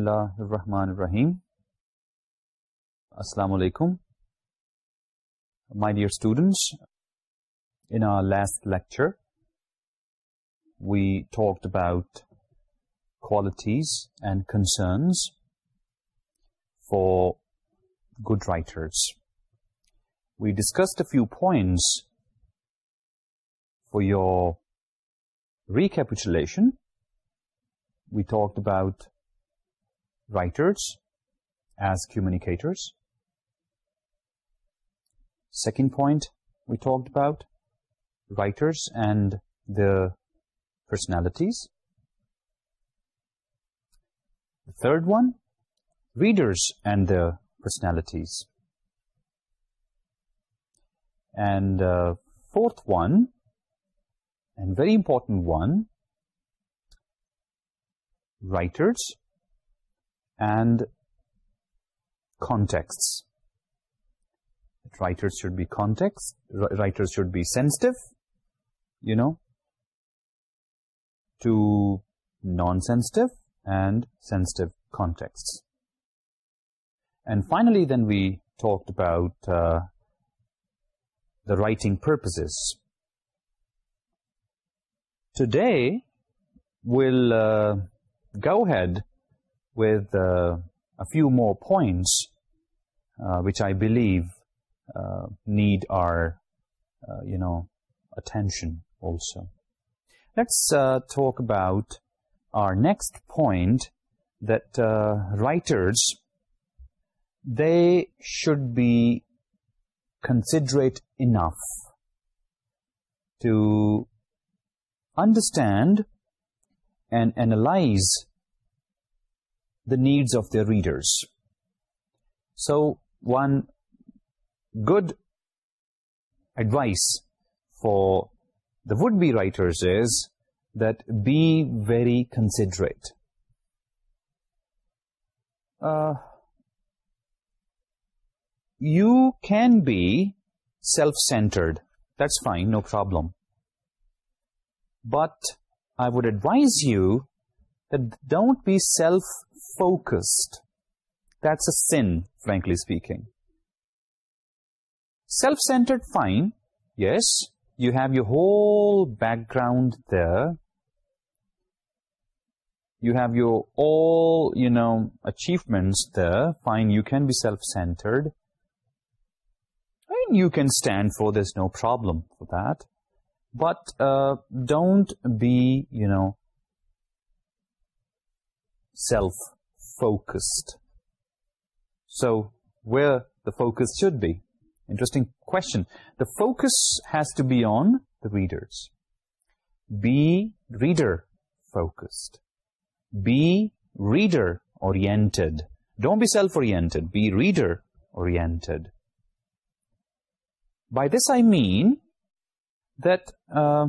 اللہ الرحمن الرحیم السلام علیکم my dear students in last lecture we talked about qualities and concerns for good writers we discussed few points for your recapitulation we talked about writers as communicators. Second point we talked about, writers and the personalities. The third one, readers and the personalities. And uh, fourth one, and very important one, writers and contexts. Writers should be context, writers should be sensitive, you know, to non-sensitive and sensitive contexts. And finally, then we talked about uh, the writing purposes. Today, we'll uh, go ahead with uh, a few more points, uh, which I believe uh, need our, uh, you know, attention also. Let's uh, talk about our next point that uh, writers, they should be considerate enough to understand and analyze the needs of their readers. So one good advice for the would-be writers is that be very considerate. Uh, you can be self-centered. That's fine, no problem. But I would advise you that don't be self-centered focused. That's a sin, frankly speaking. Self-centered, fine. Yes, you have your whole background there. You have your all, you know, achievements there. Fine, you can be self-centered. And you can stand for, there's no problem for that. But uh, don't be, you know, self-centered focused. So where the focus should be? Interesting question. The focus has to be on the readers. Be reader focused. Be reader oriented. Don't be self-oriented. Be reader oriented. By this I mean that uh,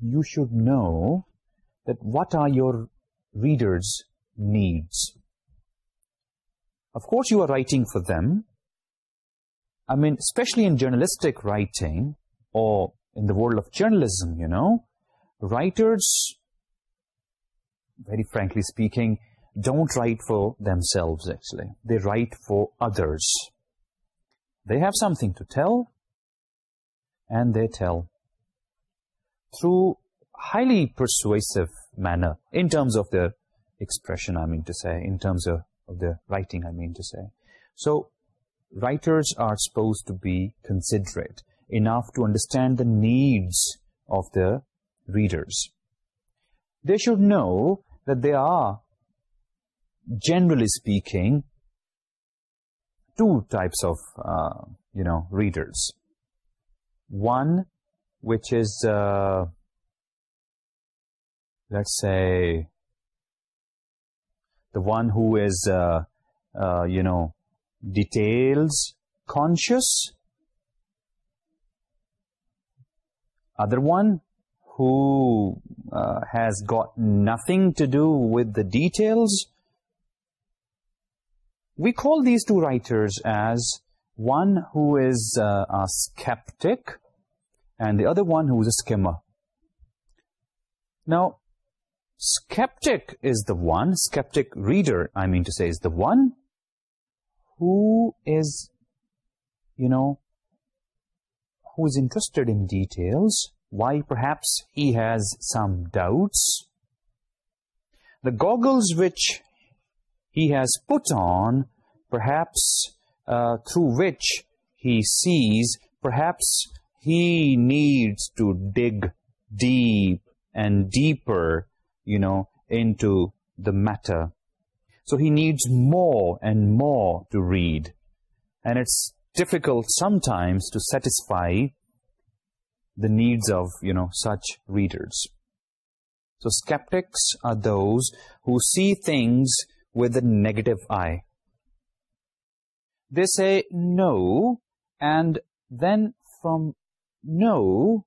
you should know that what are your readers' needs. Of course, you are writing for them. I mean, especially in journalistic writing or in the world of journalism, you know, writers, very frankly speaking, don't write for themselves, actually. They write for others. They have something to tell, and they tell through highly persuasive manner in terms of their expression, I mean to say, in terms of, of the writing, I mean to say. So, writers are supposed to be considerate enough to understand the needs of the readers. They should know that there are, generally speaking, two types of, uh, you know, readers. One, which is, uh, let's say, the one who is, uh, uh, you know, details conscious. Other one who uh, has got nothing to do with the details. We call these two writers as one who is a skeptic and the other one who is a skimmer. Now, Skeptic is the one skeptic reader. I mean to say is the one who is, you know, who is interested in details, why perhaps he has some doubts. The goggles which he has put on, perhaps uh, through which he sees, perhaps he needs to dig deep and deeper you know, into the matter. So he needs more and more to read. And it's difficult sometimes to satisfy the needs of, you know, such readers. So skeptics are those who see things with a negative eye. They say no, and then from no,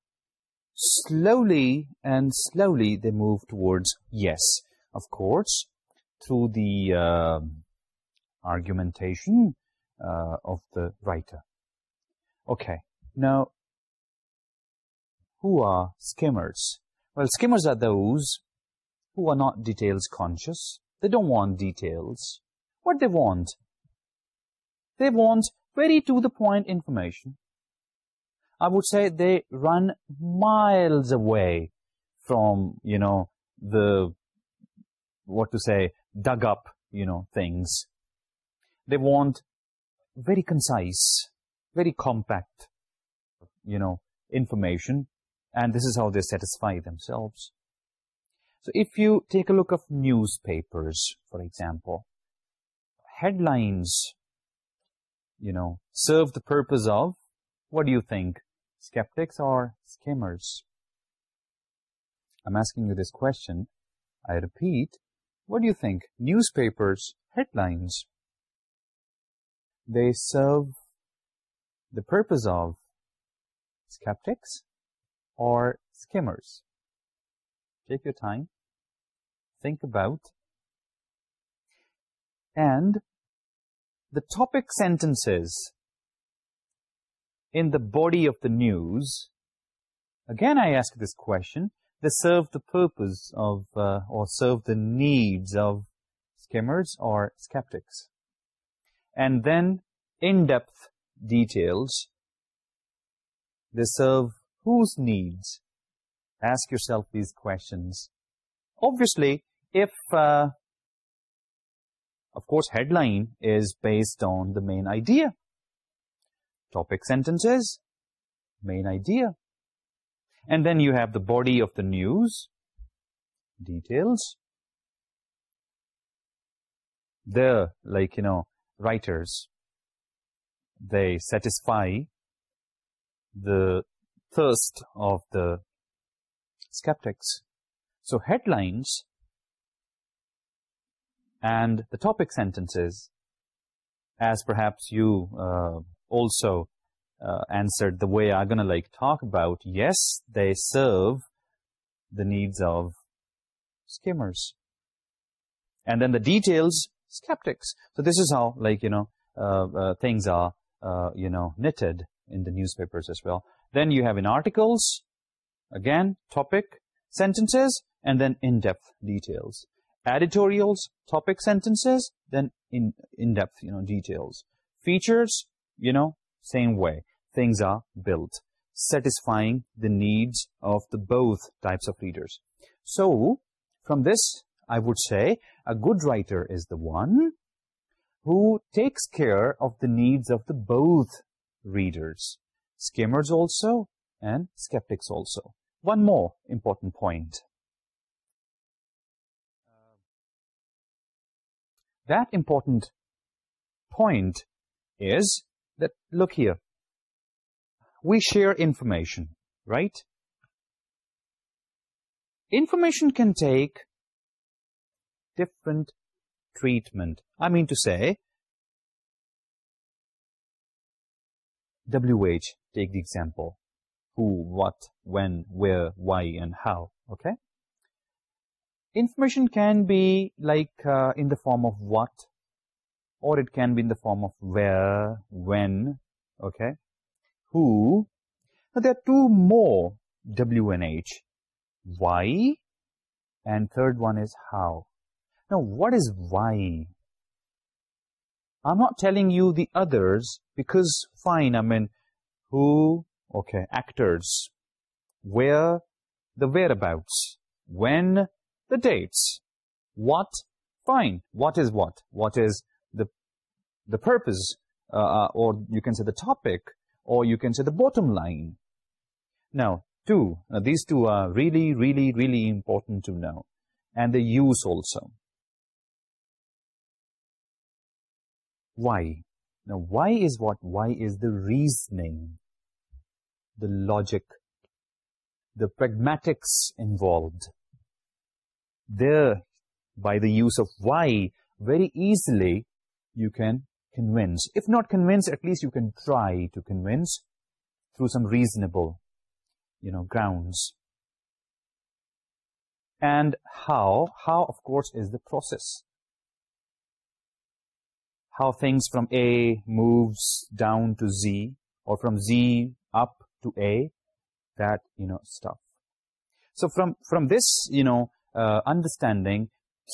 slowly and slowly they move towards yes. Of course, through the uh, argumentation uh, of the writer. Okay, now, who are skimmers? Well, skimmers are those who are not details conscious. They don't want details. What they want? They want very to the point information. I would say they run miles away from, you know, the, what to say, dug up, you know, things. They want very concise, very compact, you know, information. And this is how they satisfy themselves. So if you take a look of newspapers, for example, headlines, you know, serve the purpose of, what do you think skeptics or skimmers? I'm asking you this question. I repeat, what do you think? Newspapers, headlines, they serve the purpose of skeptics or skimmers. Take your time, think about, and the topic sentences in the body of the news, again I ask this question, they serve the purpose of uh, or serve the needs of skimmers or skeptics. And then in-depth details, they serve whose needs? Ask yourself these questions. Obviously, if, uh, of course, headline is based on the main idea topic sentences, main idea. And then you have the body of the news, details. The, like, you know, writers, they satisfy the thirst of the skeptics. So headlines and the topic sentences, as perhaps you uh, also, uh, answered the way I'm going to like talk about. Yes, they serve the needs of skimmers. And then the details, skeptics. So this is how, like, you know, uh, uh, things are, uh, you know, knitted in the newspapers as well. Then you have in articles, again, topic, sentences, and then in-depth details. Editorials, topic sentences, then in-depth, in you know, details. Features, you know, same way, things are built, satisfying the needs of the both types of readers. So, from this, I would say, a good writer is the one who takes care of the needs of the both readers, skimmers also and skeptics also. One more important point. That important point is that look here. We share information right? Information can take different treatment. I mean to say wh take the example. Who what when where why and how okay? Information can be like uh, in the form of what? or it can be in the form of where, when, okay, who. Now, there are two more W and H, why, and third one is how. Now, what is why? I'm not telling you the others because, fine, I mean, who, okay, actors, where, the whereabouts, when, the dates, what, fine, what is what, what is the purpose uh, uh, or you can say the topic or you can say the bottom line. Now, two, now these two are really, really, really important to know and the use also. Why? Now, why is what? Why is the reasoning, the logic, the pragmatics involved? There, by the use of why, very easily you can convince. If not convince, at least you can try to convince through some reasonable, you know, grounds. And how? How, of course, is the process. How things from A moves down to Z or from Z up to A, that, you know, stuff. So from, from this, you know, uh, understanding,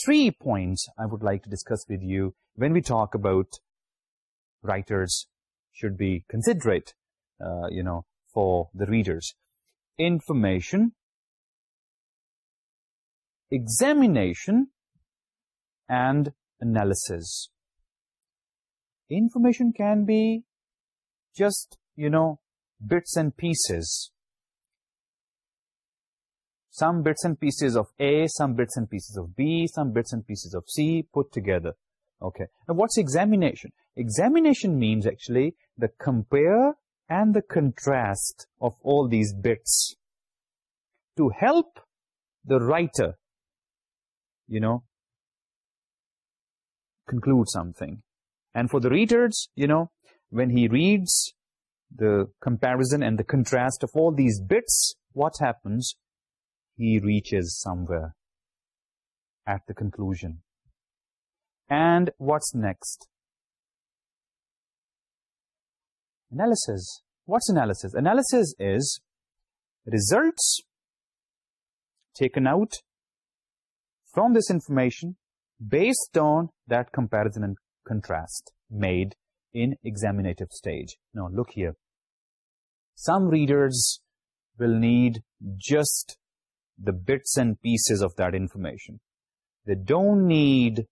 three points I would like to discuss with you when we talk about writers should be considerate, uh, you know, for the readers. Information, examination, and analysis. Information can be just, you know, bits and pieces. Some bits and pieces of A, some bits and pieces of B, some bits and pieces of C put together. Okay. Now, what's examination? Examination means actually the compare and the contrast of all these bits to help the writer, you know, conclude something. And for the readers, you know, when he reads the comparison and the contrast of all these bits, what happens? He reaches somewhere at the conclusion and what's next? Analysis. What's analysis? Analysis is results taken out from this information based on that comparison and contrast made in examinative stage. Now look here. Some readers will need just the bits and pieces of that information. They don't need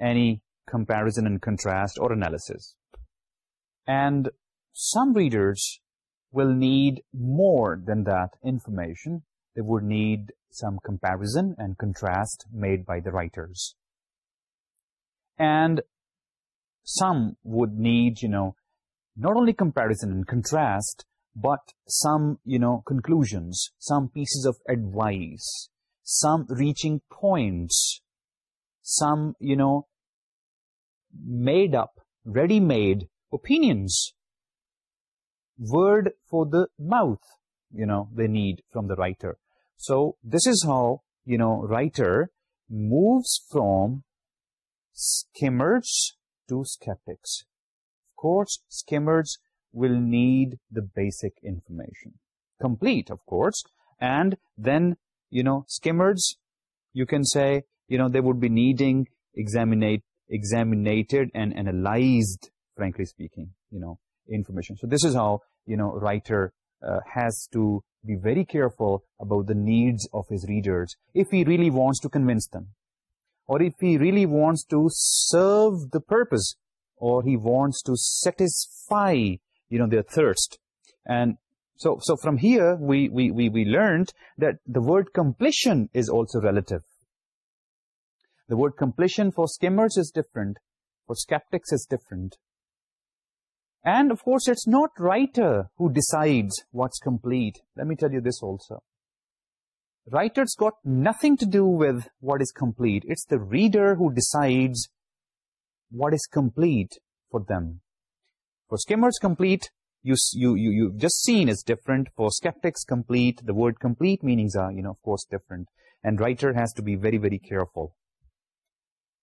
any comparison and contrast or analysis. And some readers will need more than that information. They would need some comparison and contrast made by the writers. And some would need, you know, not only comparison and contrast, but some, you know, conclusions, some pieces of advice, some reaching points some, you know, made up, ready-made opinions. Word for the mouth, you know, they need from the writer. So this is how, you know, writer moves from skimmers to skeptics. Of course, skimmers will need the basic information. Complete, of course. And then, you know, skimmers, you can say, you know, they would be needing examinate, examinated and analyzed, frankly speaking, you know, information. So this is how, you know, writer uh, has to be very careful about the needs of his readers if he really wants to convince them or if he really wants to serve the purpose or he wants to satisfy, you know, their thirst. And so, so from here, we, we, we, we learned that the word completion is also relative. The word completion for skimmers is different. For skeptics is different. And of course, it's not writer who decides what's complete. Let me tell you this also. Writer's got nothing to do with what is complete. It's the reader who decides what is complete for them. For skimmers, complete, you, you, you, you've just seen is different. For skeptics, complete, the word complete meanings are, you know, of course, different. And writer has to be very, very careful.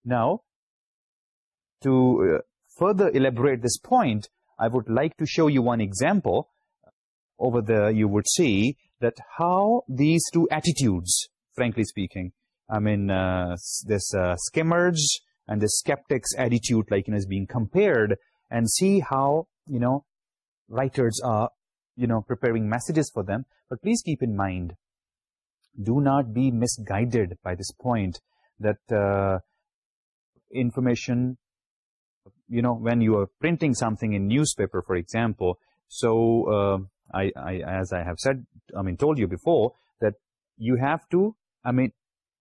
Now, to uh, further elaborate this point, I would like to show you one example. Uh, over there, you would see that how these two attitudes, frankly speaking, I mean, uh, this uh, skimmer's and this skeptic's attitude, like, you know, is being compared and see how, you know, writers are, you know, preparing messages for them. But please keep in mind, do not be misguided by this point that, information, you know, when you are printing something in newspaper, for example, so uh, I, as I have said, I mean, told you before, that you have to, I mean,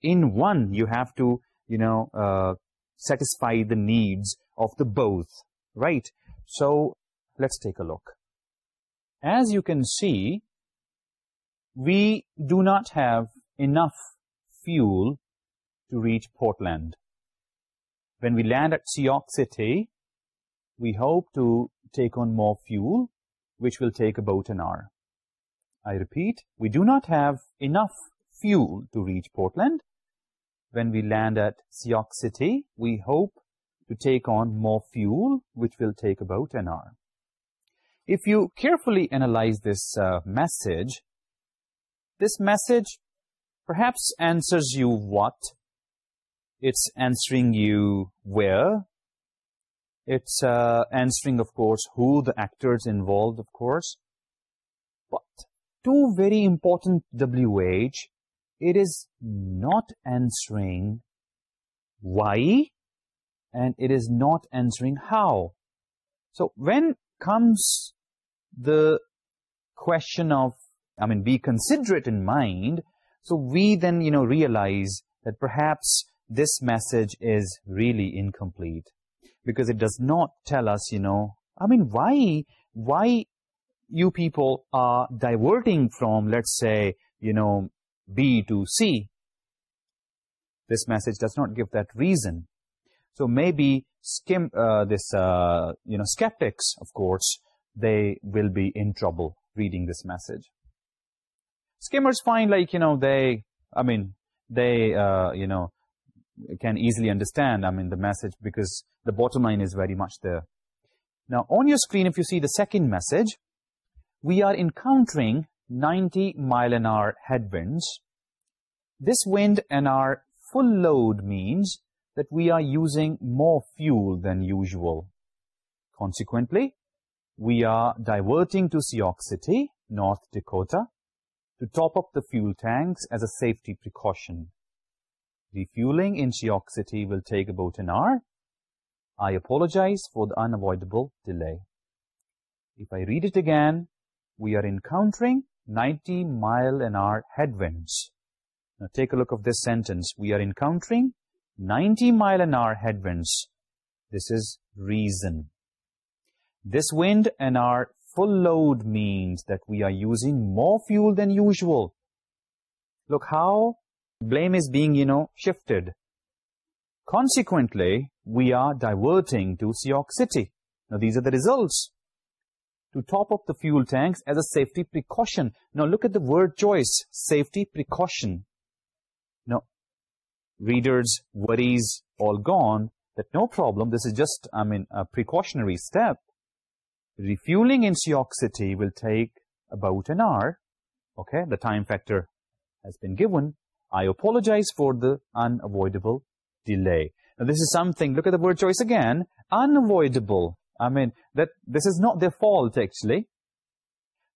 in one, you have to, you know, uh, satisfy the needs of the both, right? So let's take a look. As you can see, we do not have enough fuel to reach Portland when we land at Sioux City, we hope to take on more fuel, which will take about an hour. I repeat, we do not have enough fuel to reach Portland. When we land at Sioux City, we hope to take on more fuel, which will take about an hour. If you carefully analyze this uh, message, this message perhaps answers you what it's answering you where. It's uh, answering, of course, who the actors involved, of course. But two very important WH, it is not answering why and it is not answering how. So when comes the question of, I mean, be considerate in mind, so we then, you know, realize that perhaps this message is really incomplete because it does not tell us, you know, I mean, why, why you people are diverting from, let's say, you know, B to C. This message does not give that reason. So maybe skim, uh, this, uh, you know, skeptics, of course, they will be in trouble reading this message. Skimmers find like, you know, they, I mean, they, uh, you know, can easily understand, I mean, the message, because the bottom line is very much there. Now, on your screen, if you see the second message, we are encountering 90 mile an hour headwinds. This wind and our full load means that we are using more fuel than usual. Consequently, we are diverting to Sioux City, North Dakota, to top up the fuel tanks as a safety precaution refueling in Chiok City will take about an hour. I apologize for the unavoidable delay. If I read it again, we are encountering 90 mile an hour headwinds. Now take a look of this sentence. We are encountering 90 mile an hour headwinds. This is reason. This wind and our full load means that we are using more fuel than usual. Look how blame is being, you know, shifted. Consequently, we are diverting to Seok City. Now, these are the results. To top up the fuel tanks as a safety precaution. Now, look at the word choice, safety precaution. Now, readers, worries, all gone, that no problem, this is just, I mean, a precautionary step. Refueling in Seok City will take about an hour. Okay, the time factor has been given. I apologize for the unavoidable delay. Now, this is something, look at the word choice again, unavoidable. I mean, that this is not their fault, actually.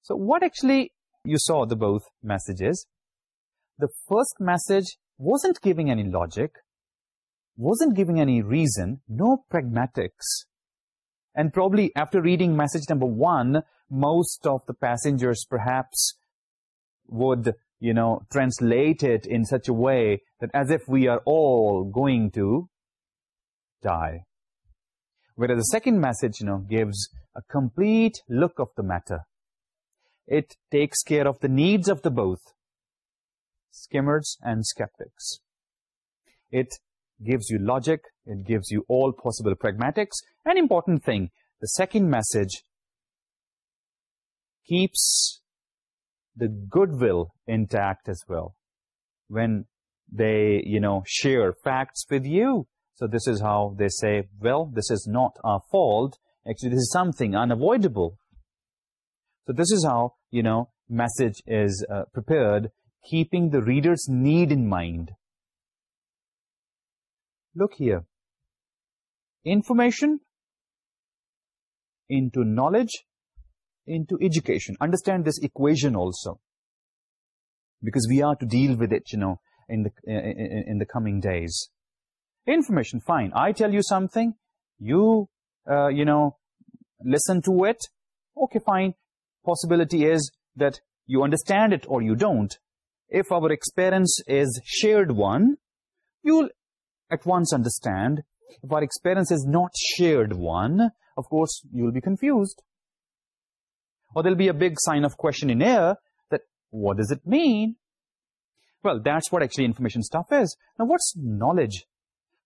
So what actually you saw the both messages? The first message wasn't giving any logic, wasn't giving any reason, no pragmatics. And probably after reading message number one, most of the passengers perhaps would you know, translate it in such a way that as if we are all going to die. Whereas the second message, you know, gives a complete look of the matter. It takes care of the needs of the both, skimmers and skeptics. It gives you logic, it gives you all possible pragmatics. An important thing, the second message keeps the goodwill intact as well. When they you know share facts with you. So this is how they say well this is not our fault. Actually this is something unavoidable. So this is how you know message is uh, prepared keeping the reader's need in mind. Look here. Information into knowledge into education. Understand this equation also. Because we are to deal with it, you know, in the, in, in the coming days. Information, fine. I tell you something, you, uh, you know, listen to it. Okay, fine. Possibility is that you understand it or you don't. If our experience is shared one, you'll at once understand. If our experience is not shared one, of course, you'll be confused or there'll be a big sign of question in air that what does it mean? Well, that's what actually information stuff is. Now, what's knowledge?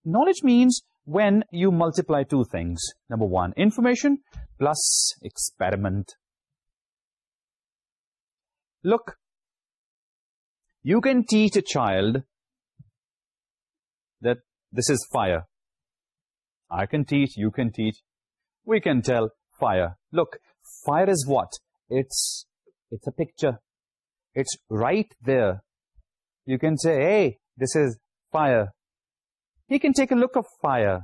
Knowledge means when you multiply two things. Number one, information plus experiment. Look, you can teach a child that this is fire. I can teach, you can teach, we can tell fire. Look, fire is what? It's it's a picture. It's right there. You can say hey this is fire. He can take a look of fire.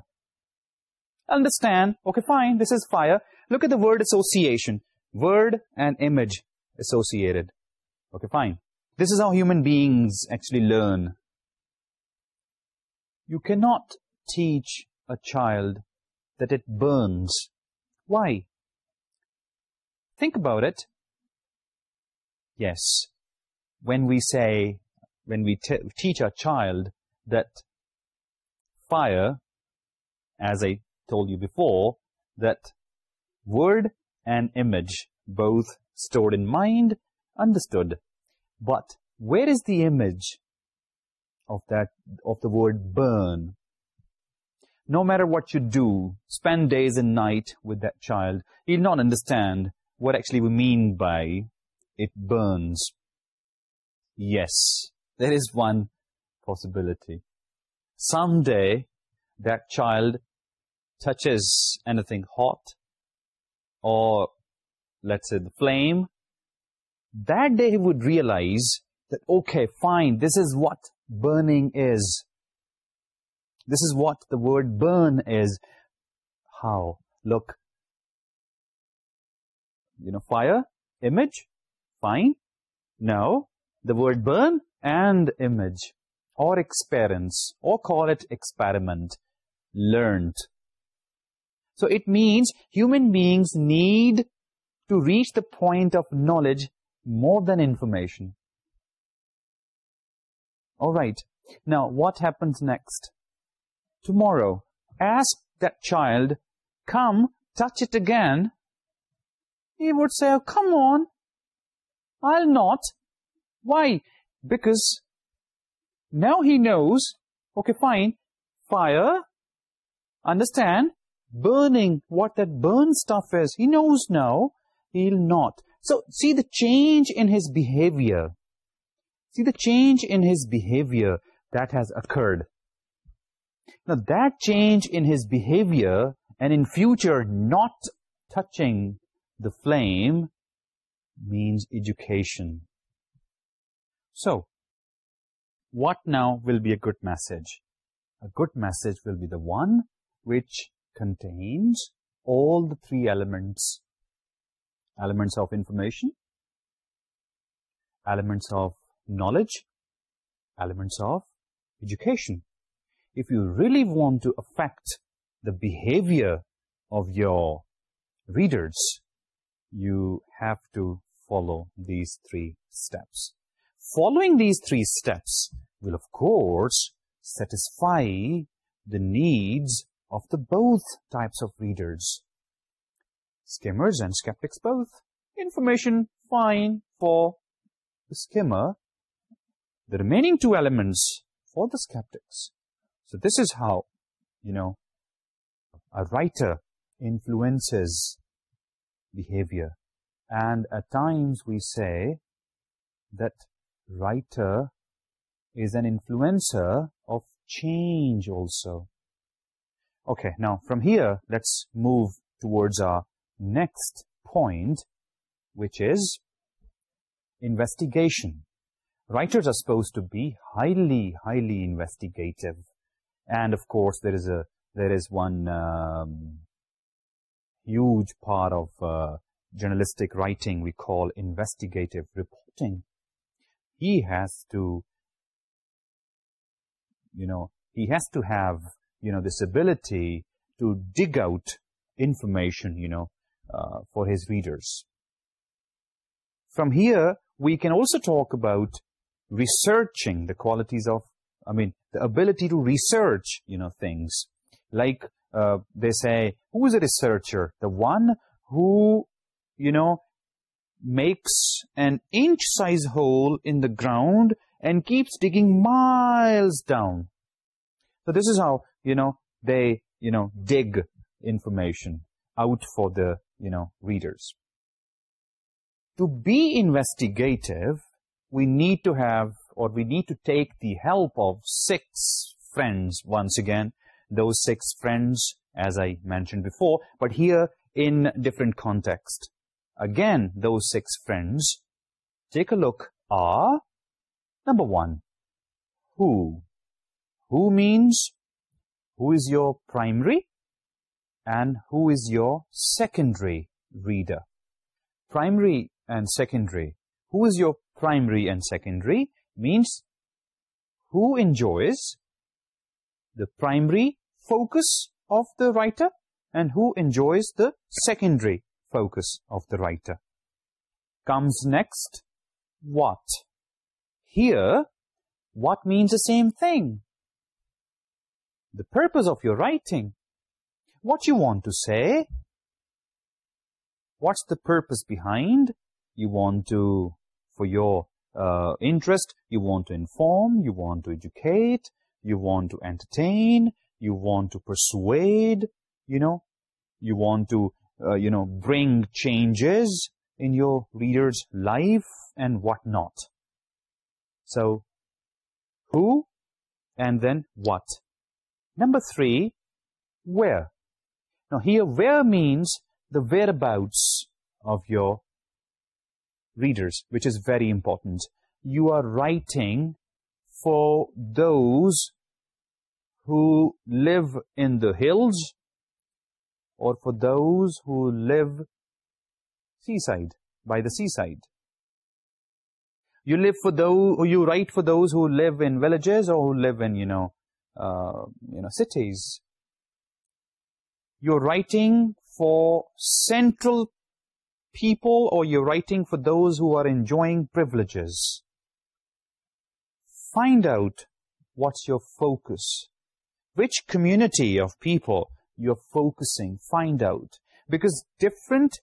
Understand okay fine this is fire. Look at the word association. Word and image associated. Okay fine. This is how human beings actually learn. You cannot teach a child that it burns. Why? think about it, yes, when we say, when we teach a child that fire, as I told you before, that word and image both stored in mind, understood. But where is the image of that of the word burn? No matter what you do, spend days and night with that child, he'll not understand what actually we mean by it burns. Yes, there is one possibility. Someday that child touches anything hot or let's say the flame, that day he would realize that, okay, fine, this is what burning is. This is what the word burn is. How? Look, you know fire image fine. Now the word burn and image or experience or call it experiment learned. So it means human beings need to reach the point of knowledge more than information. All right. Now what happens next? Tomorrow ask that child come touch it again he would say, oh, come on, I'll not. Why? Because now he knows, okay, fine, fire, understand, burning, what that burned stuff is. He knows now, he'll not. So, see the change in his behavior. See the change in his behavior that has occurred. Now, that change in his behavior and in future not touching the flame means education. So, what now will be a good message? A good message will be the one which contains all the three elements elements of information elements of knowledge elements of education if you really want to affect the behavior of your readers you have to follow these three steps. Following these three steps will, of course, satisfy the needs of the both types of readers, skimmers and skeptics both. Information, fine for the skimmer. The remaining two elements for the skeptics. So this is how, you know, a writer influences behavior. And at times we say that writer is an influencer of change also. Okay, now from here, let's move towards our next point, which is investigation. Writers are supposed to be highly, highly investigative. And of course, there is a there is one um, huge part of uh, journalistic writing we call investigative reporting. He has to, you know, he has to have, you know, this ability to dig out information, you know, uh, for his readers. From here, we can also talk about researching the qualities of, I mean, the ability to research, you know, things. Like uh, they say, who is a researcher? The one who, you know, makes an inch-sized hole in the ground and keeps digging miles down. So this is how, you know, they, you know, dig information out for the, you know, readers. To be investigative, we need to have, or we need to take the help of six friends once again, those six friends, as I mentioned before, but here in different context. Again, those six friends, take a look, are number one, who. Who means who is your primary and who is your secondary reader. Primary and secondary. Who is your primary and secondary means who enjoys the primary focus of the writer and who enjoys the secondary focus of the writer. Comes next, what. Here, what means the same thing. The purpose of your writing. What you want to say. What's the purpose behind? You want to, for your uh, interest, you want to inform, you want to educate, you want to entertain, you want to persuade, you know, you want to, uh, you know, bring changes in your reader's life and whatnot. So, who and then what? Number three, where? Now, here, where means the whereabouts of your readers, which is very important. You are writing for those who live in the hills or for those who live seaside, by the seaside. You live for those, you write for those who live in villages or who live in, you know, uh, you know, cities. You're writing for central people or you're writing for those who are enjoying privileges. Find out what's your focus which community of people you're focusing, find out. Because different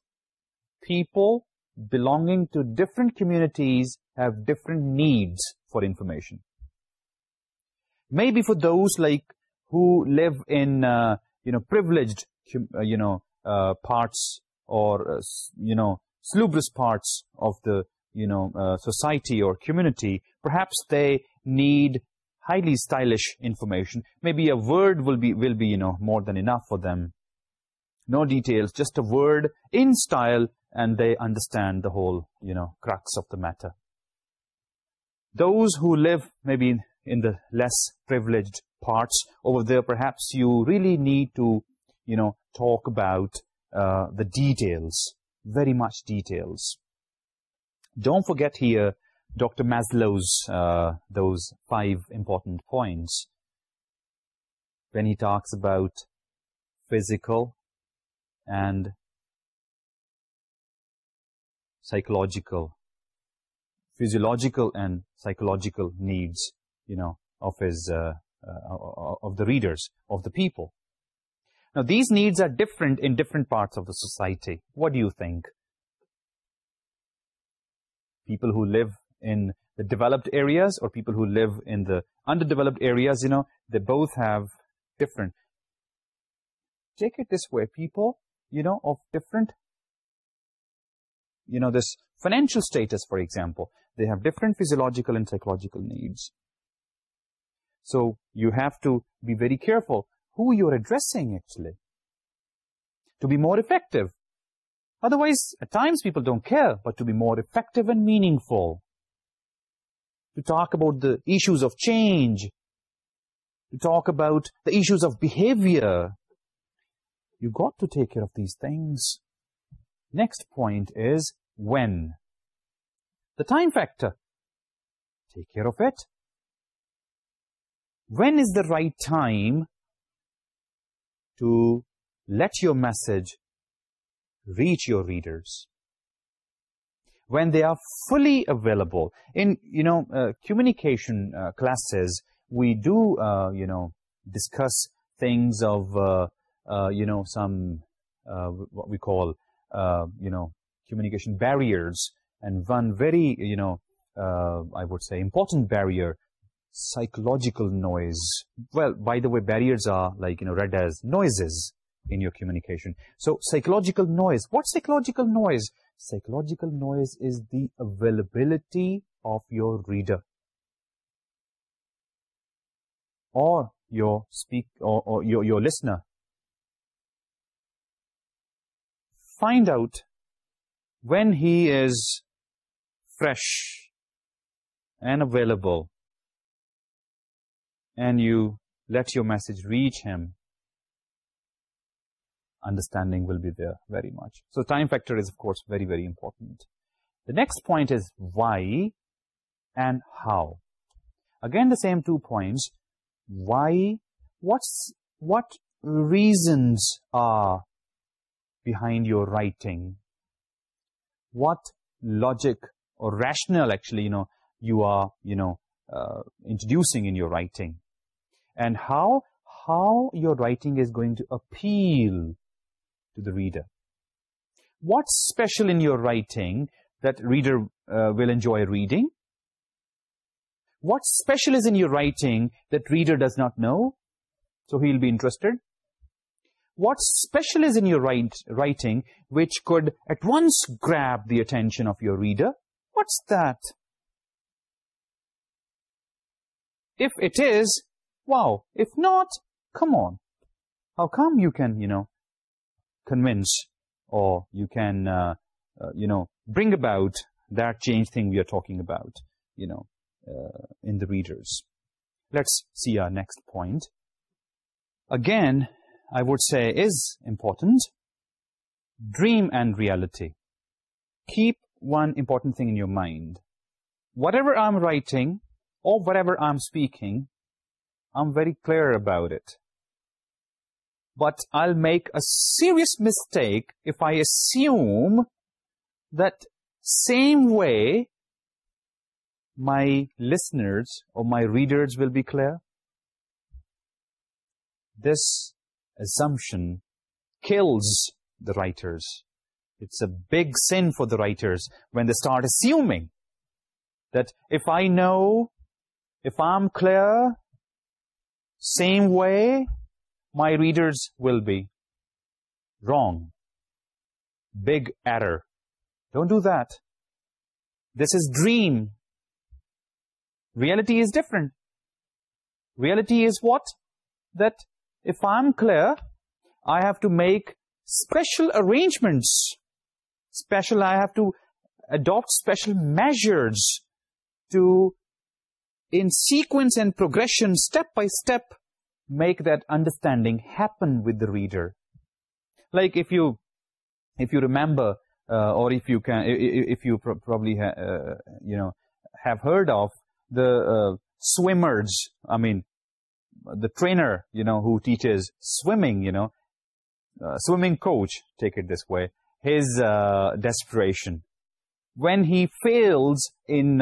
people belonging to different communities have different needs for information. Maybe for those like who live in, uh, you know, privileged, uh, you know, uh, parts or, you know, salubrious parts of the, you know, society or community, perhaps they need highly stylish information. Maybe a word will be, will be, you know, more than enough for them. No details, just a word in style and they understand the whole, you know, crux of the matter. Those who live maybe in, the less privileged parts over there, perhaps you really need to, you know, talk about uh, the details, very much details. Don't forget here Dr. Maslow's, uh, those five important points, when he talks about physical and psychological, physiological and psychological needs, you know, of his, uh, uh, of the readers, of the people. Now, these needs are different in different parts of the society. What do you think? People who live in the developed areas or people who live in the underdeveloped areas, you know, they both have different. Take it this way, people, you know, of different, you know, this financial status, for example, they have different physiological and psychological needs. So you have to be very careful who you're addressing, actually, to be more effective. Otherwise, at times people don't care, but to be more effective and meaningful, to talk about the issues of change, to talk about the issues of behavior. You've got to take care of these things. Next point is when. The time factor. Take care of it. When is the right time to let your message reach your readers? when they are fully available. In, you know, uh, communication uh, classes, we do, uh, you know, discuss things of, you know, some, what we call, you know, communication barriers. And one very, you know, I would say important barrier, psychological noise. Well, by the way, barriers are like, you know, read as noises in your communication. So psychological noise. What psychological noise? Psychological noise is the availability of your reader or your speak your listener find out when he is fresh and available and you let your message reach him understanding will be there very much. So time factor is of course very very important. The next point is why and how. Again the same two points. Why, what's what reasons are behind your writing? What logic or rational actually you know you are you know uh, introducing in your writing and how how your writing is going to appeal to the reader. What's special in your writing that reader uh, will enjoy reading? What special is in your writing that reader does not know? So he'll be interested. What special is in your writing which could at once grab the attention of your reader? What's that? If it is, wow. If not, come on. How come you can, you know, convince or you can, uh, uh, you know, bring about that change thing we are talking about, you know, uh, in the readers. Let's see our next point. Again, I would say is important. Dream and reality. Keep one important thing in your mind. Whatever I'm writing or whatever I'm speaking, I'm very clear about it but I'll make a serious mistake if I assume that same way my listeners or my readers will be clear. This assumption kills the writers. It's a big sin for the writers when they start assuming that if I know, if I'm clear, same way, my readers will be wrong. Big error. Don't do that. This is dream. Reality is different. Reality is what? That if I'm clear, I have to make special arrangements. Special, I have to adopt special measures to, in sequence and progression, step by step, make that understanding happen with the reader. Like if you, if you remember, uh, or if you can, if you probably, uh, you know, have heard of the uh, swimmers, I mean, the trainer, you know, who teaches swimming, you know, swimming coach, take it this way, his desperation. When he fails in,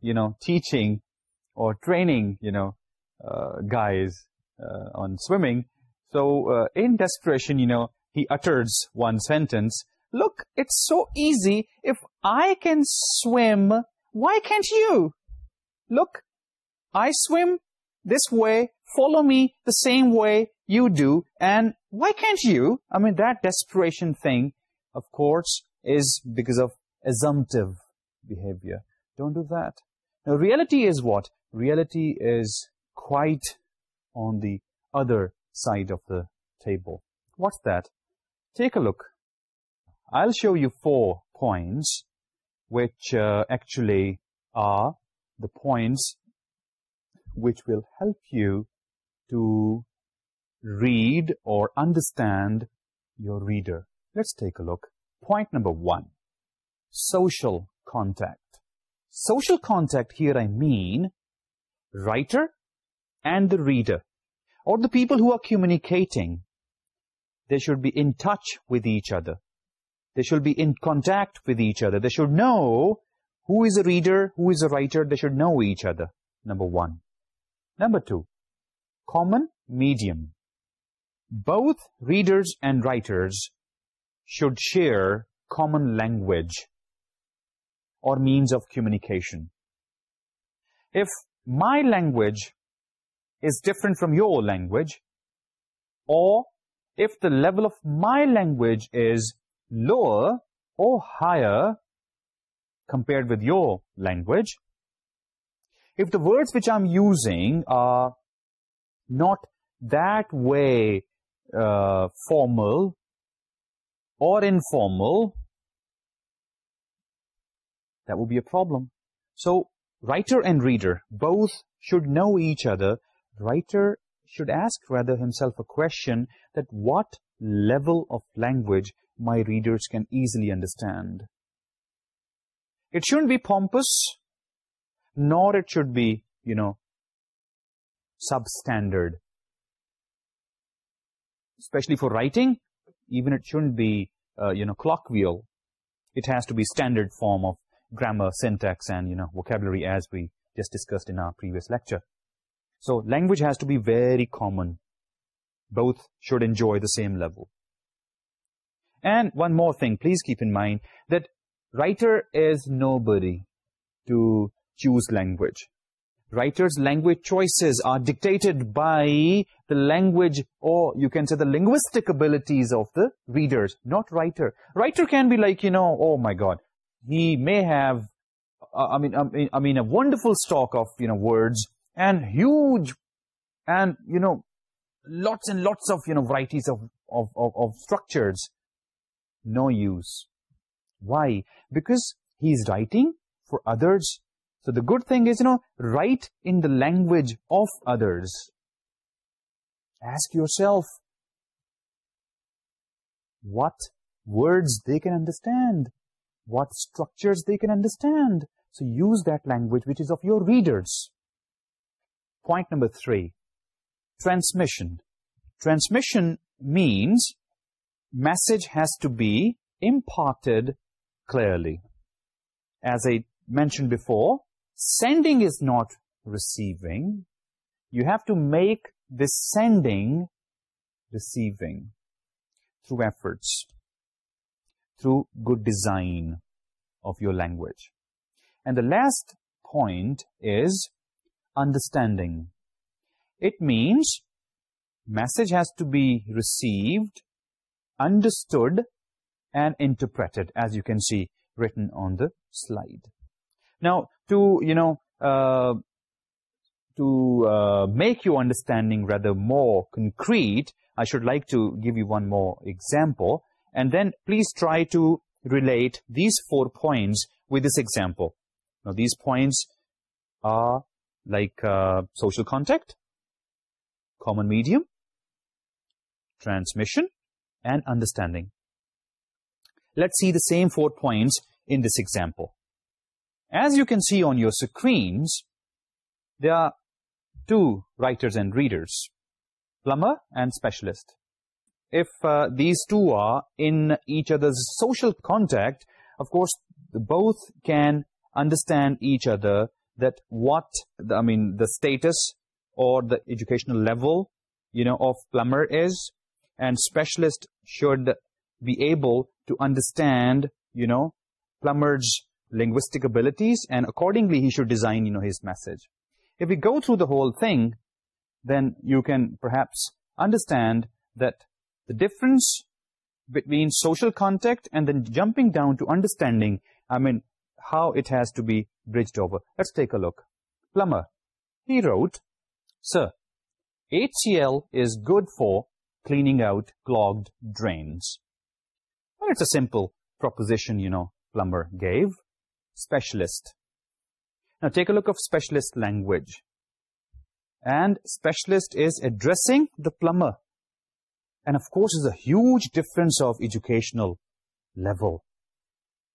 you know, teaching or training, you know, guys, uh, on swimming. So uh, in desperation, you know, he utters one sentence. Look, it's so easy. If I can swim, why can't you? Look, I swim this way. Follow me the same way you do. And why can't you? I mean, that desperation thing, of course, is because of assumptive behavior. Don't do that. Now, reality is what? Reality is quite on the other side of the table. What's that? Take a look. I'll show you four points, which uh, actually are the points which will help you to read or understand your reader. Let's take a look. Point number one, social contact. Social contact here I mean writer and the reader or the people who are communicating, they should be in touch with each other. They should be in contact with each other. They should know who is a reader, who is a writer. They should know each other, number one. Number two, common medium. Both readers and writers should share common language or means of communication. If my language is different from your language or if the level of my language is lower or higher compared with your language, if the words which I'm using are not that way uh, formal or informal, that will be a problem. So writer and reader both should know each other writer should ask rather himself a question that what level of language my readers can easily understand. It shouldn't be pompous, nor it should be, you know, substandard. Especially for writing, even it shouldn't be, uh, you know, colloquial. It has to be standard form of grammar, syntax, and, you know, vocabulary as we just discussed in our previous lecture. So language has to be very common. Both should enjoy the same level. And one more thing, please keep in mind that writer is nobody to choose language. Writer's language choices are dictated by the language or you can say the linguistic abilities of the readers, not writer. Writer can be like, you know, oh my God, he may have, I, mean, I mean, a wonderful stock of, you know, words and huge and you know lots and lots of you know varieties of of of, structures. No use. Why? Because he's writing for others. So the good thing is you know write in the language of others. Ask yourself what words they can understand what structures they can understand. So use that language which is of your readers point number three, transmission. Transmission means message has to be imparted clearly. As I mentioned before, sending is not receiving. You have to make the sending receiving through efforts, through good design of your language. And the last point is understanding. It means message has to be received, understood and interpreted as you can see written on the slide. Now to, you know, uh, to uh, make your understanding rather more concrete, I should like to give you one more example and then please try to relate these four points with this example. Now these points are like uh, social contact, common medium, transmission, and understanding. Let's see the same four points in this example. As you can see on your screens, there are two writers and readers, plumber and specialist. If uh, these two are in each other's social contact, of course, both can understand each other that what I mean, the status or the educational level, you know, of plumber is, and specialist should be able to understand, you know, plumbers' linguistic abilities and accordingly he should design you know his message. If we go through the whole thing then you can perhaps understand that the difference between social contact and then jumping down to understanding i mean how it has to be bridged over. Let's take a look. Plumber, he wrote, Sir, HCL is good for cleaning out clogged drains. Well, it's a simple proposition, you know, Plumber gave. Specialist. Now, take a look of specialist language. And specialist is addressing the plumber. And, of course, is a huge difference of educational level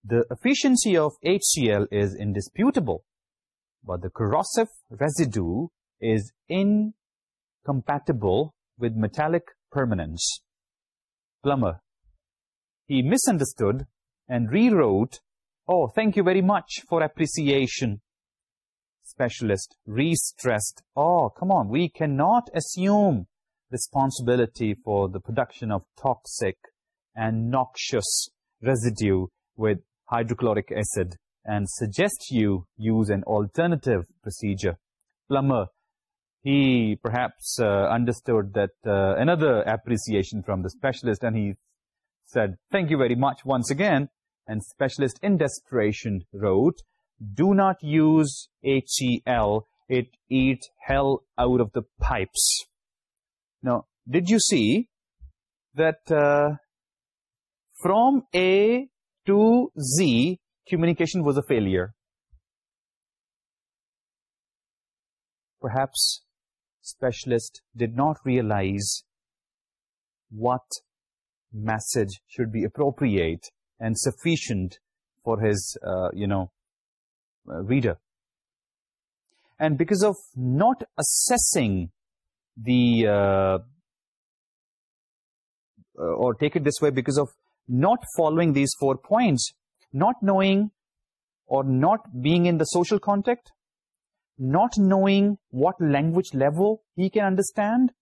the efficiency of HCl is indisputable, but the corrosive residue is incompatible with metallic permanence. Plumber, he misunderstood and rewrote, Oh, thank you very much for appreciation. Specialist re-stressed, Oh, come on, we cannot assume responsibility for the production of toxic and noxious residue with hydrochloric acid and suggest you use an alternative procedure. Plumber, he perhaps uh, understood that uh, another appreciation from the specialist and he said, thank you very much once again. And specialist in desperation wrote, do not use HCl, it eat hell out of the pipes. Now, did you see that uh, from a to Z communication was a failure perhaps specialist did not realize what message should be appropriate and sufficient for his you know reader and because of not using the or take it this way because of not following these four points, not knowing or not being in the social context, not knowing what language level he can understand,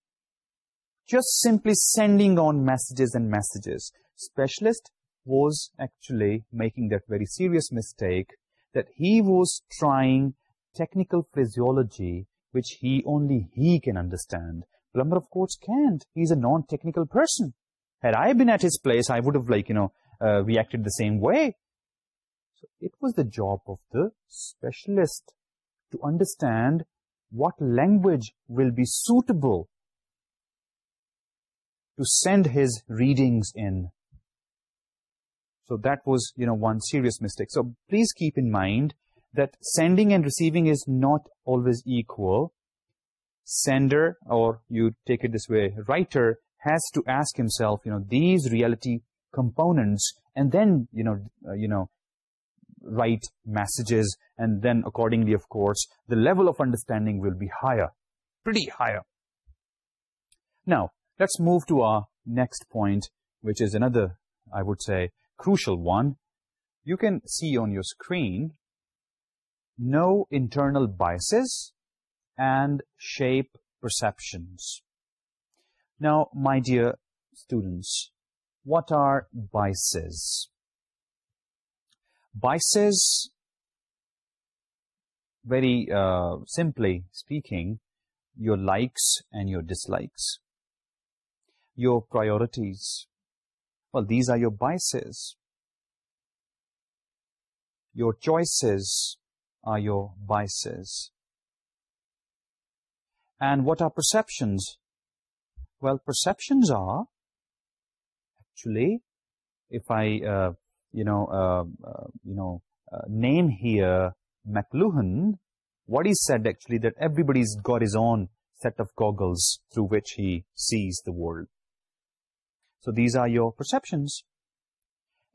just simply sending on messages and messages. Specialist was actually making that very serious mistake that he was trying technical physiology which he only he can understand. Plumber, of course, can't. He's a non-technical person had I been at his place, I would have like, you know, uh, reacted the same way. So it was the job of the specialist to understand what language will be suitable to send his readings in. So that was, you know, one serious mistake. So please keep in mind that sending and receiving is not always equal. Sender, or you take it this way, writer, has to ask himself, you know, these reality components and then, you know, uh, you know, write messages and then accordingly, of course, the level of understanding will be higher, pretty higher. Now, let's move to our next point, which is another, I would say, crucial one. You can see on your screen, no internal biases and shape perceptions. Now, my dear students, what are biases? Biases, very uh, simply speaking, your likes and your dislikes, your priorities. Well, these are your biases. Your choices are your biases. And what are perceptions? well perceptions are actually if i uh, you know uh, uh, you know name here mcluhan what he said actually that everybody's got his own set of goggles through which he sees the world. So these are your perceptions.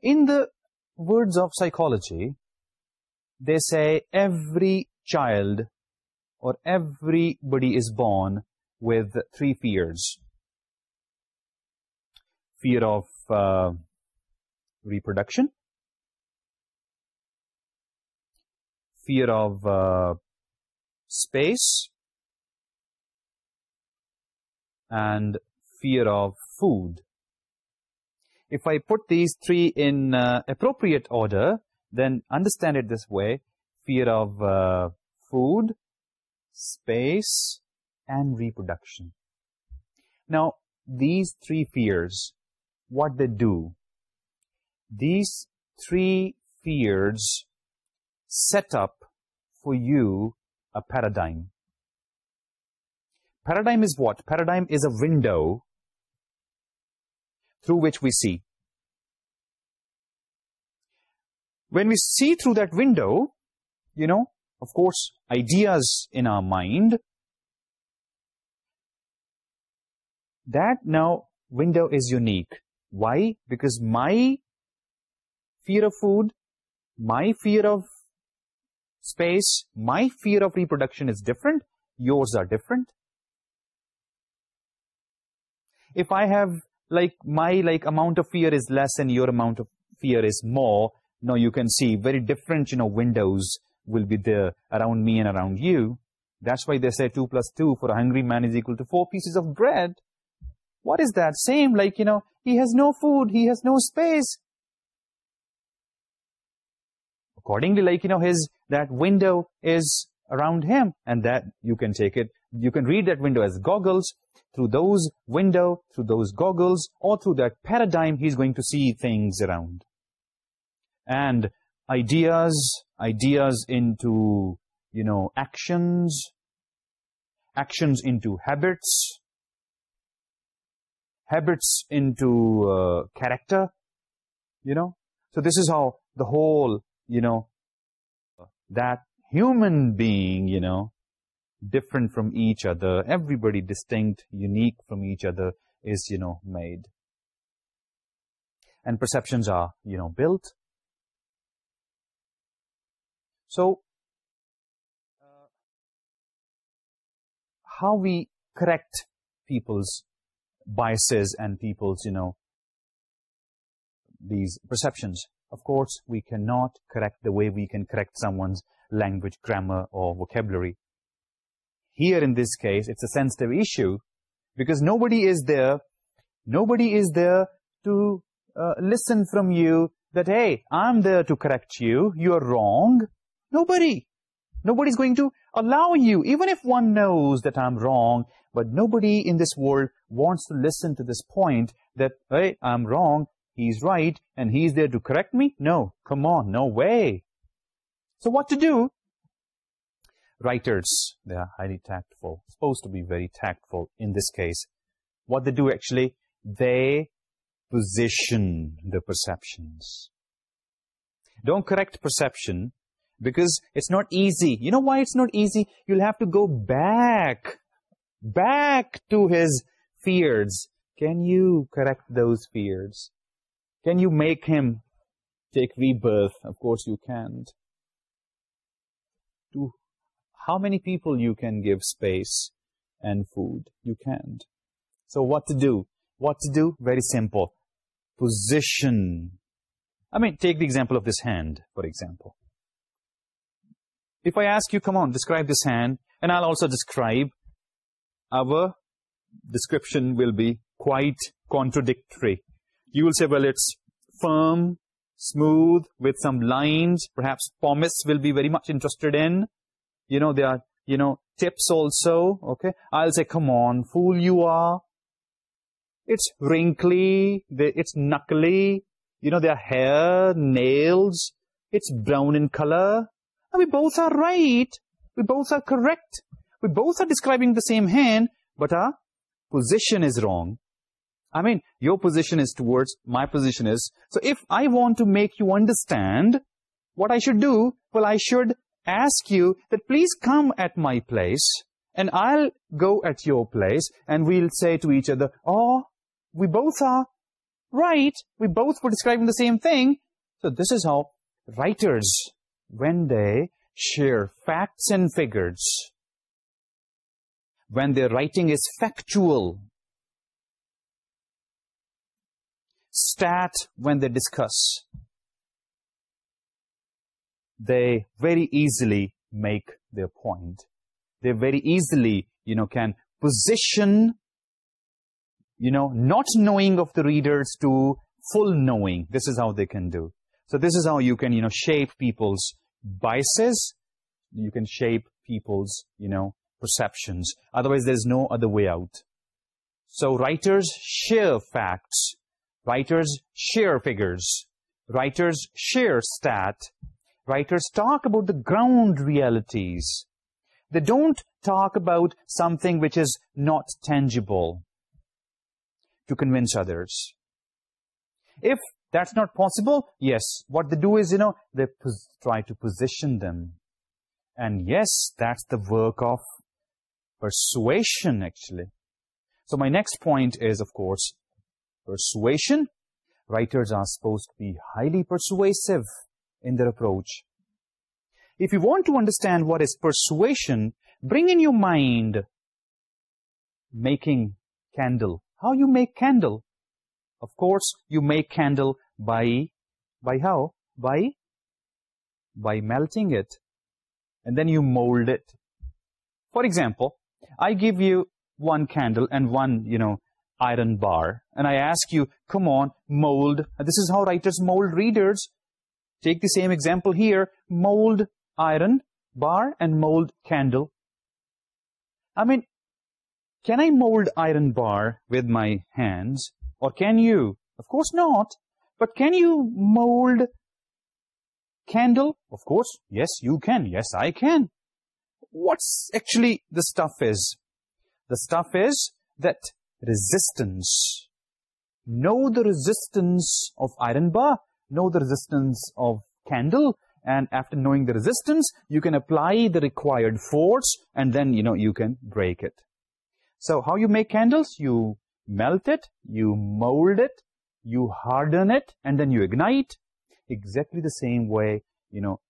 In the words of psychology they say every child or everybody is born with three fears fear of uh, reproduction, fear of uh, space, and fear of food. If I put these three in uh, appropriate order, then understand it this way, fear of food, space, and reproduction. Now, these three fears what they do. These three fears set up for you a paradigm. Paradigm is what? Paradigm is a window through which we see. When we see through that window, you know, of course, ideas in our mind, that now window is unique. Why? Because my fear of food, my fear of space, my fear of reproduction is different. Yours are different. if I have like my like amount of fear is less and your amount of fear is more, now you can see very different, you know, windows will be there around me and around you. That's why they say 2 plus 2 for a hungry man is equal to 4 pieces of bread. What is that? Same like, you know, he has no food, he has no space. Accordingly, like, you know, his, that window is around him and that you can take it, you can read that window as goggles. Through those window, through those goggles, or through that paradigm, he's going to see things around. And ideas, ideas into, you know, actions, actions into habits habits into uh, character, you know. So this is how the whole, you know, that human being, you know, different from each other, everybody distinct, unique from each other is, you know, made. And perceptions are, you know, built. So, uh, how we correct people's biases and people's, you know, these perceptions. Of course, we cannot correct the way we can correct someone's language, grammar, or vocabulary. Here, in this case, it's a sensitive issue because nobody is there, nobody is there to uh, listen from you that, hey, I'm there to correct you, you're wrong. Nobody. Nobody's going to allow you, even if one knows that I'm wrong but nobody in this world wants to listen to this point that, I'm wrong, he's right, and he's there to correct me? No, come on, no way. So what to do? Writers, they are highly tactful, supposed to be very tactful in this case. What they do actually, they position the perceptions. Don't correct perception because it's not easy. You know why it's not easy? You'll have to go back back to his fears. Can you correct those fears? Can you make him take rebirth? Of course you can't. To how many people you can give space and food? You can't. So what to do? What to do? Very simple. Position. I mean, take the example of this hand, for example. If I ask you, come on, describe this hand, and I'll also describe our description will be quite contradictory. You will say, well, it's firm, smooth, with some lines. Perhaps pomace will be very much interested in. You know, there are, you know, tips also, okay? I'll say, come on, fool you are. It's wrinkly, it's knuckly, you know, there are hair, nails, it's brown in color. And we both are right. We both are correct. We both are describing the same hand, but our position is wrong. I mean, your position is towards, my position is. So if I want to make you understand what I should do, well, I should ask you that please come at my place and I'll go at your place and we'll say to each other, oh, we both are right. We both were describing the same thing. So this is how writers, when they share facts and figures, when their writing is factual. Stat when they discuss. They very easily make their point. They very easily, you know, can position, you know, not knowing of the readers to full knowing. This is how they can do. So this is how you can, you know, shape people's biases. You can shape people's, you know, perceptions. Otherwise, there's no other way out. So writers share facts. Writers share figures. Writers share stat. Writers talk about the ground realities. They don't talk about something which is not tangible to convince others. If that's not possible, yes, what they do is, you know, they try to position them. And yes, that's the work of Persuasion, actually. So my next point is, of course, persuasion. Writers are supposed to be highly persuasive in their approach. if you want to understand what is persuasion, bring in your mind making candle. How you make candle? Of course, you make candle by, by how? By, by melting it. And then you mold it. For example, I give you one candle and one, you know, iron bar. And I ask you, come on, mold. This is how writers mold readers. Take the same example here. Mold iron bar and mold candle. I mean, can I mold iron bar with my hands? Or can you? Of course not. But can you mold candle? Of course, yes, you can. Yes, I can what's actually the stuff is? The stuff is that resistance. Know the resistance of iron bar, know the resistance of candle, and after knowing the resistance, you can apply the required force, and then, you know, you can break it. So how you make candles? You melt it, you mold it, you harden it, and then you ignite. Exactly the same way, you know,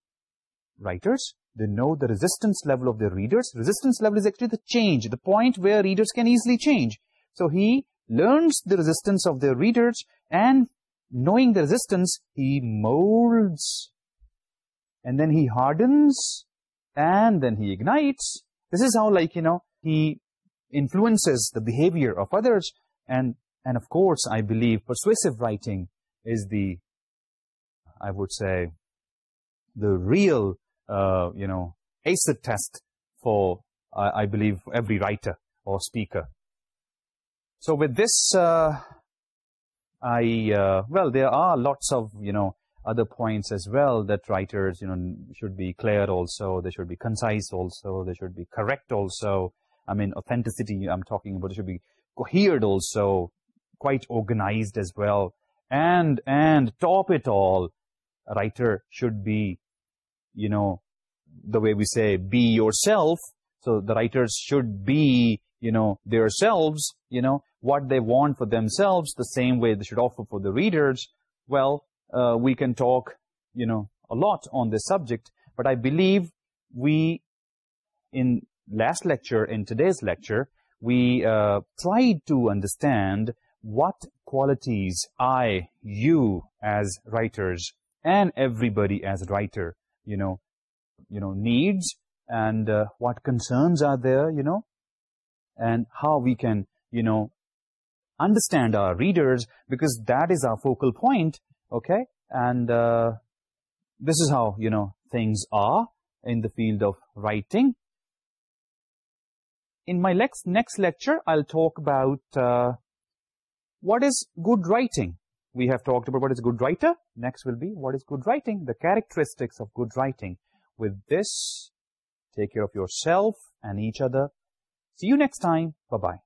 writers, they know the resistance level of their readers. Resistance level is actually the change, the point where readers can easily change. So he learns the resistance of their readers and knowing the resistance, he molds and then he hardens and then he ignites. This is how like, you know, he influences the behavior of others and, and of course, I believe persuasive writing is the, I would say, the real uh, you know, acid test for, I, believe, every writer or speaker. So with this, uh, I, uh, well, there are lots of, you know, other points as well that writers, you know, should be clear also, they should be concise also, they should be correct also. I mean, authenticity, I'm talking about, it should be coherent also, quite organized as well. And, and top it all, a writer should be you know, the way we say, be yourself. So the writers should be, you know, themselves, you know, what they want for themselves, the same way they should offer for the readers. Well, uh, we can talk, you know, a lot on this subject, but I believe we, in last lecture, in today's lecture, we uh, tried to understand what qualities I, you as writers, and everybody as a writer you know you know needs and uh, what concerns are there you know and how we can you know understand our readers because that is our focal point okay? And uh, this is how you know things are in the field of writing. In my next next lecture i'll talk about uh, what is good writing we have talked about what is good writer. Next will be what is good writing, the characteristics of good writing. With this, take care of yourself and each other. See you next time. Bye-bye.